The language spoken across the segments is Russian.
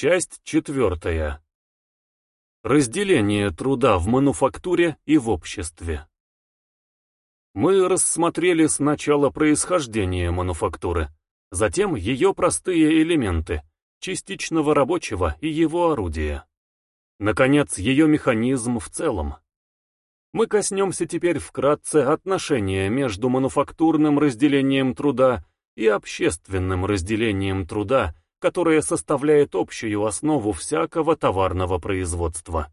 Часть четвертая. Разделение труда в мануфактуре и в обществе. Мы рассмотрели сначала происхождение мануфактуры, затем ее простые элементы, частичного рабочего и его орудия. Наконец, ее механизм в целом. Мы коснемся теперь вкратце отношения между мануфактурным разделением труда и общественным разделением труда которая составляет общую основу всякого товарного производства.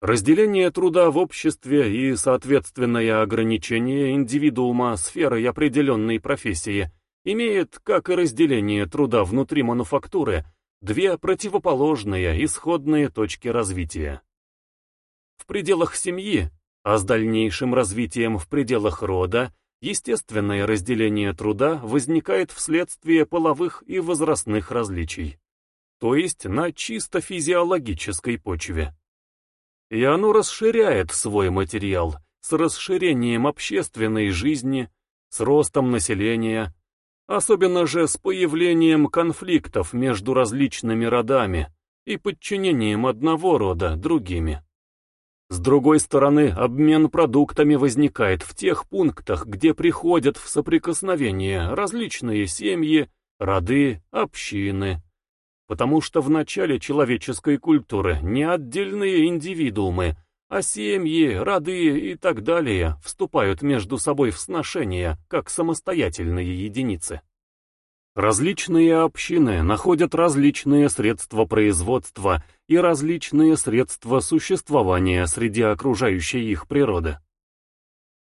Разделение труда в обществе и соответственное ограничение индивидуума сферой определенной профессии имеет, как и разделение труда внутри мануфактуры, две противоположные исходные точки развития. В пределах семьи, а с дальнейшим развитием в пределах рода, Естественное разделение труда возникает вследствие половых и возрастных различий, то есть на чисто физиологической почве. И оно расширяет свой материал с расширением общественной жизни, с ростом населения, особенно же с появлением конфликтов между различными родами и подчинением одного рода другими. С другой стороны, обмен продуктами возникает в тех пунктах, где приходят в соприкосновение различные семьи, роды, общины. Потому что в начале человеческой культуры не отдельные индивидуумы, а семьи, роды и так далее вступают между собой в сношения, как самостоятельные единицы. Различные общины находят различные средства производства и различные средства существования среди окружающей их природы.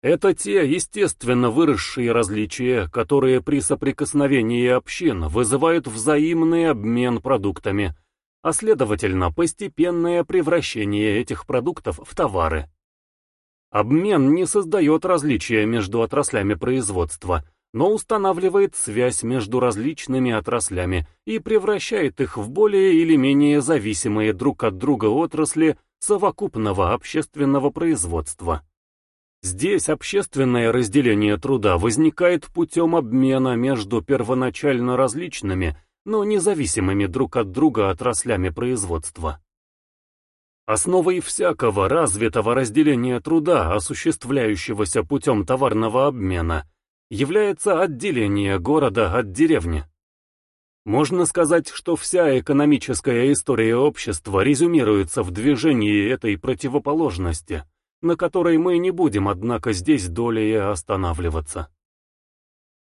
Это те естественно выросшие различия, которые при соприкосновении общин вызывают взаимный обмен продуктами, а следовательно постепенное превращение этих продуктов в товары. Обмен не создает различия между отраслями производства – но устанавливает связь между различными отраслями и превращает их в более или менее зависимые друг от друга отрасли совокупного общественного производства. Здесь общественное разделение труда возникает путем обмена между первоначально различными, но независимыми друг от друга отраслями производства. Основой всякого развитого разделения труда, осуществляющегося путем товарного обмена, является отделение города от деревни. Можно сказать, что вся экономическая история общества резюмируется в движении этой противоположности, на которой мы не будем, однако, здесь долее останавливаться.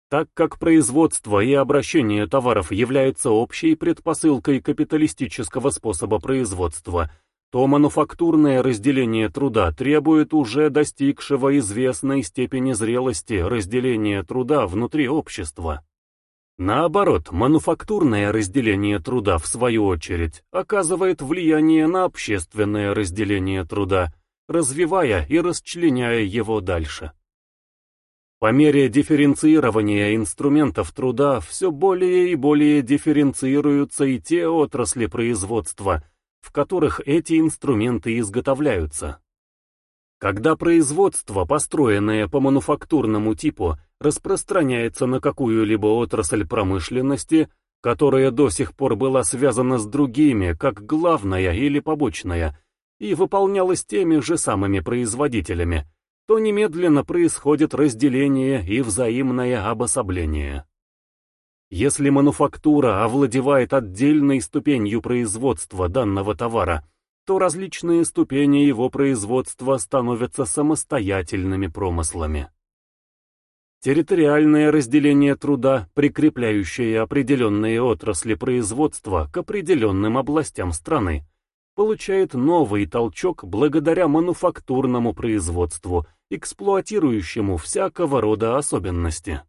Так как производство и обращение товаров является общей предпосылкой капиталистического способа производства – то мануфактурное разделение труда требует уже достигшего известной степени зрелости разделения труда внутри общества. Наоборот, мануфактурное разделение труда, в свою очередь, оказывает влияние на общественное разделение труда, развивая и расчленяя его дальше. По мере дифференцирования инструментов труда все более и более дифференцируются и те отрасли производства, в которых эти инструменты изготовляются. Когда производство, построенное по мануфактурному типу, распространяется на какую-либо отрасль промышленности, которая до сих пор была связана с другими, как главная или побочная, и выполнялась теми же самыми производителями, то немедленно происходит разделение и взаимное обособление. Если мануфактура овладевает отдельной ступенью производства данного товара, то различные ступени его производства становятся самостоятельными промыслами. Территориальное разделение труда, прикрепляющее определенные отрасли производства к определенным областям страны, получает новый толчок благодаря мануфактурному производству, эксплуатирующему всякого рода особенности.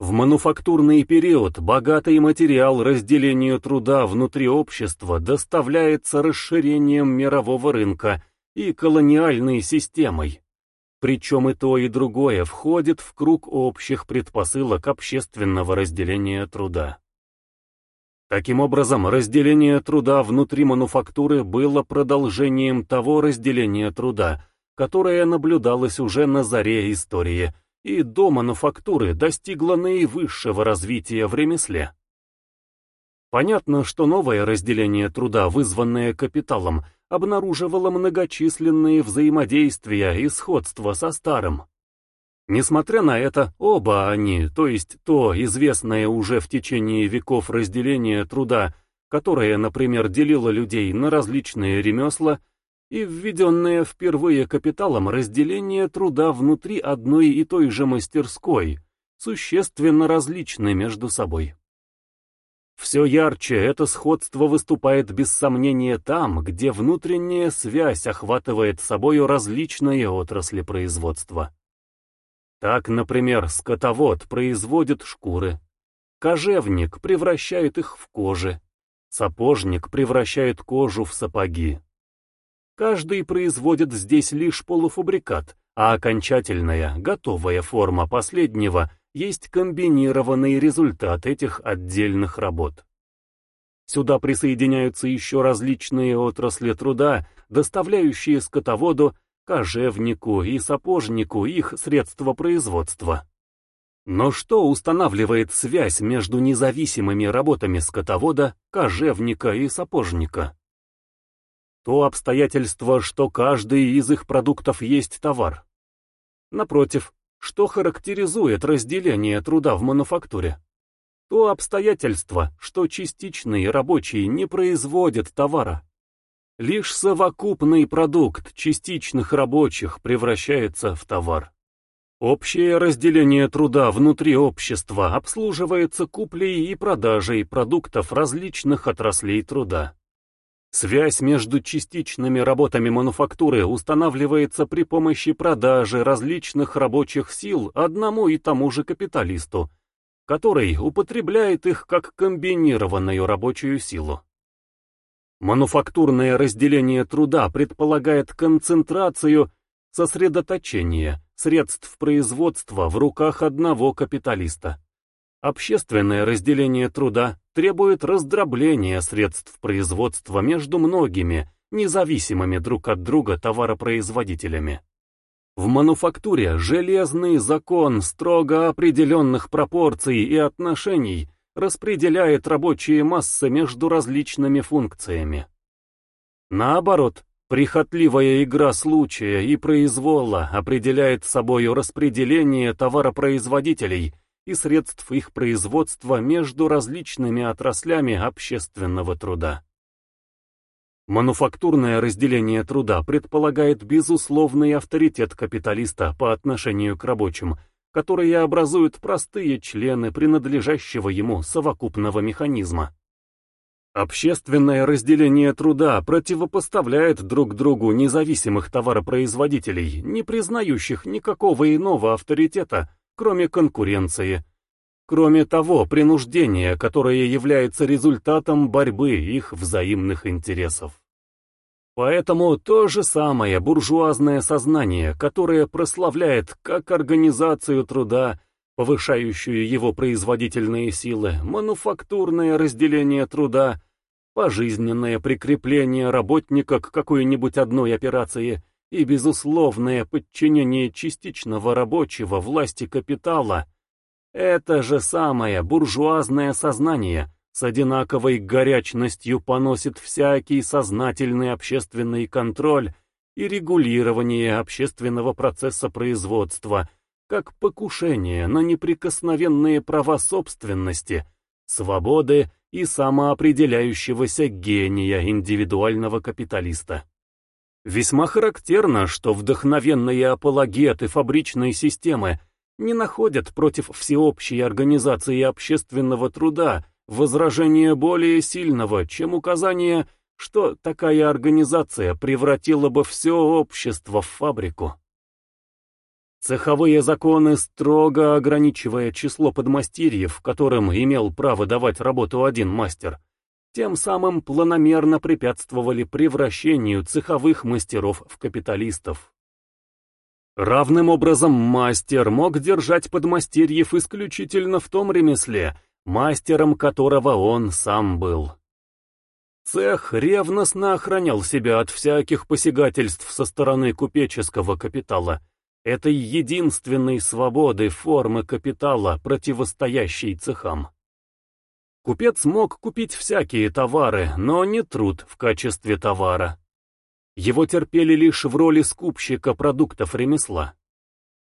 В мануфактурный период богатый материал разделения труда внутри общества доставляется расширением мирового рынка и колониальной системой. Причем и то, и другое входит в круг общих предпосылок общественного разделения труда. Таким образом, разделение труда внутри мануфактуры было продолжением того разделения труда, которое наблюдалось уже на заре истории – и до мануфактуры достигла наивысшего развития в ремесле. Понятно, что новое разделение труда, вызванное капиталом, обнаруживало многочисленные взаимодействия и сходства со старым. Несмотря на это, оба они, то есть то известное уже в течение веков разделение труда, которое, например, делило людей на различные ремесла, и введенное впервые капиталом разделение труда внутри одной и той же мастерской, существенно различны между собой. Все ярче это сходство выступает без сомнения там, где внутренняя связь охватывает собою различные отрасли производства. Так, например, скотовод производит шкуры, кожевник превращает их в кожи, сапожник превращает кожу в сапоги. Каждый производит здесь лишь полуфабрикат, а окончательная, готовая форма последнего есть комбинированный результат этих отдельных работ. Сюда присоединяются еще различные отрасли труда, доставляющие скотоводу, кожевнику и сапожнику их средства производства. Но что устанавливает связь между независимыми работами скотовода, кожевника и сапожника? То обстоятельство, что каждый из их продуктов есть товар. Напротив, что характеризует разделение труда в мануфактуре? То обстоятельство, что частичный рабочий не производит товара. Лишь совокупный продукт частичных рабочих превращается в товар. Общее разделение труда внутри общества обслуживается куплей и продажей продуктов различных отраслей труда. Связь между частичными работами мануфактуры устанавливается при помощи продажи различных рабочих сил одному и тому же капиталисту, который употребляет их как комбинированную рабочую силу. Мануфактурное разделение труда предполагает концентрацию, сосредоточение средств производства в руках одного капиталиста. Общественное разделение труда требует раздробления средств производства между многими, независимыми друг от друга товаропроизводителями. В мануфактуре железный закон строго определенных пропорций и отношений распределяет рабочие массы между различными функциями. Наоборот, прихотливая игра случая и произвола определяет собою распределение товаропроизводителей – и средств их производства между различными отраслями общественного труда. Мануфактурное разделение труда предполагает безусловный авторитет капиталиста по отношению к рабочим, которые образуют простые члены принадлежащего ему совокупного механизма. Общественное разделение труда противопоставляет друг другу независимых товаропроизводителей, не признающих никакого иного авторитета, кроме конкуренции. Кроме того, принуждения, которое является результатом борьбы их взаимных интересов. Поэтому то же самое буржуазное сознание, которое прославляет как организацию труда, повышающую его производительные силы, мануфактурное разделение труда, пожизненное прикрепление работника к какой-нибудь одной операции – и безусловное подчинение частичного рабочего власти капитала – это же самое буржуазное сознание с одинаковой горячностью поносит всякий сознательный общественный контроль и регулирование общественного процесса производства, как покушение на неприкосновенные права собственности, свободы и самоопределяющегося гения индивидуального капиталиста. Весьма характерно, что вдохновенные апологеты фабричной системы не находят против всеобщей организации общественного труда возражения более сильного, чем указание, что такая организация превратила бы все общество в фабрику. Цеховые законы, строго ограничивая число подмастерьев, которым имел право давать работу один мастер, тем самым планомерно препятствовали превращению цеховых мастеров в капиталистов. Равным образом мастер мог держать подмастерьев исключительно в том ремесле, мастером которого он сам был. Цех ревностно охранял себя от всяких посягательств со стороны купеческого капитала, этой единственной свободы формы капитала, противостоящей цехам. Купец мог купить всякие товары, но не труд в качестве товара. Его терпели лишь в роли скупщика продуктов ремесла.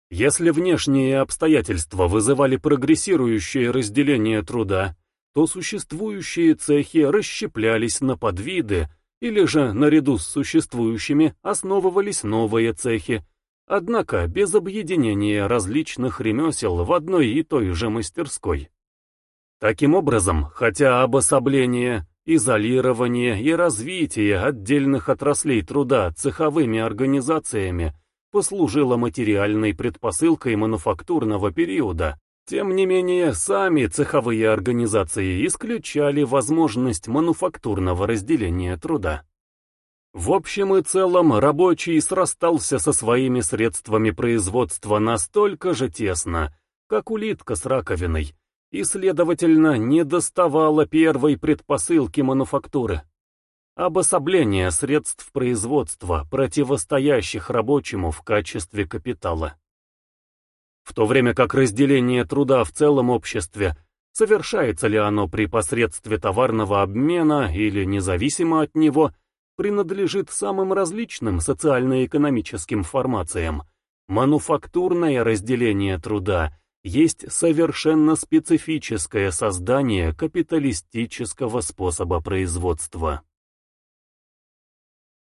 Если внешние обстоятельства вызывали прогрессирующее разделение труда, то существующие цехи расщеплялись на подвиды, или же, наряду с существующими, основывались новые цехи, однако без объединения различных ремесел в одной и той же мастерской. Таким образом, хотя обособление, изолирование и развитие отдельных отраслей труда цеховыми организациями послужило материальной предпосылкой мануфактурного периода, тем не менее, сами цеховые организации исключали возможность мануфактурного разделения труда. В общем и целом, рабочий срастался со своими средствами производства настолько же тесно, как улитка с раковиной, и, следовательно, не доставала первой предпосылки мануфактуры. Обособление средств производства, противостоящих рабочему в качестве капитала в то время как разделение труда в целом обществе, совершается ли оно при посредстве товарного обмена или независимо от него, принадлежит самым различным социально-экономическим формациям. Мануфактурное разделение труда есть совершенно специфическое создание капиталистического способа производства.